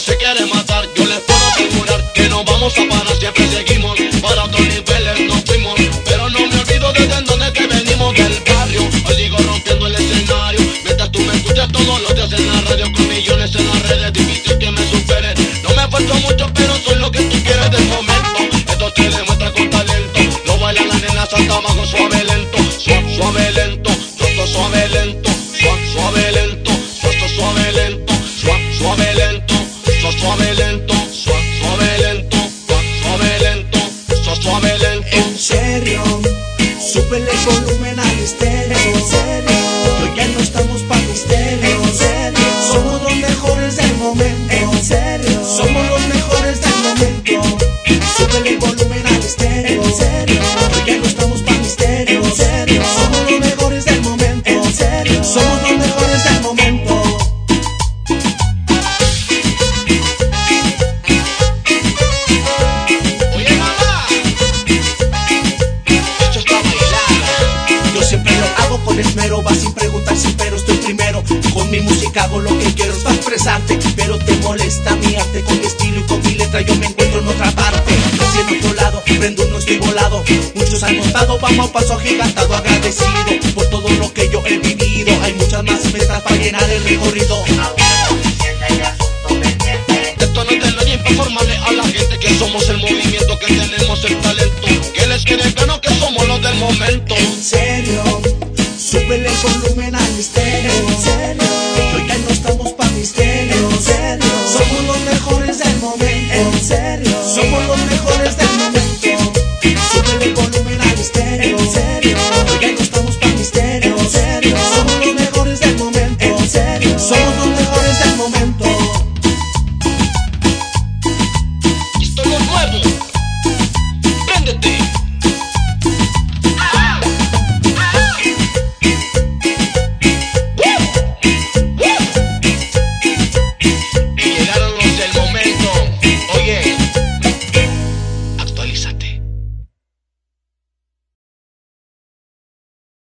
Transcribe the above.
se quiere matar. Yo les puedo asegurar que no vamos a parar, siempre seguimos. Para otros niveles nos fuimos, pero no me olvido desde donde que venimos del barrio. Hoy sigo rompiendo el escenario, mientras tú me escuchas todos los días en la con un hago con esmero, vas sin preguntar si pero estoy primero. Con mi música hago lo que quiero, es para expresarte, pero te molesta mi arte. Con mi estilo y con mi letra yo me encuentro en otra parte. Así otro lado, prendo no estoy volado. Muchos han notado, vamos a paso agigantado, agradecido por todo lo que yo he vivido volumen